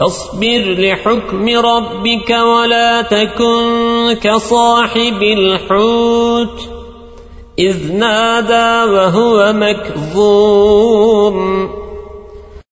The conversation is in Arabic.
فاصبر لحكم ربك ولا تكن كصاحب الحوت. إذ نادى وهو مكذوب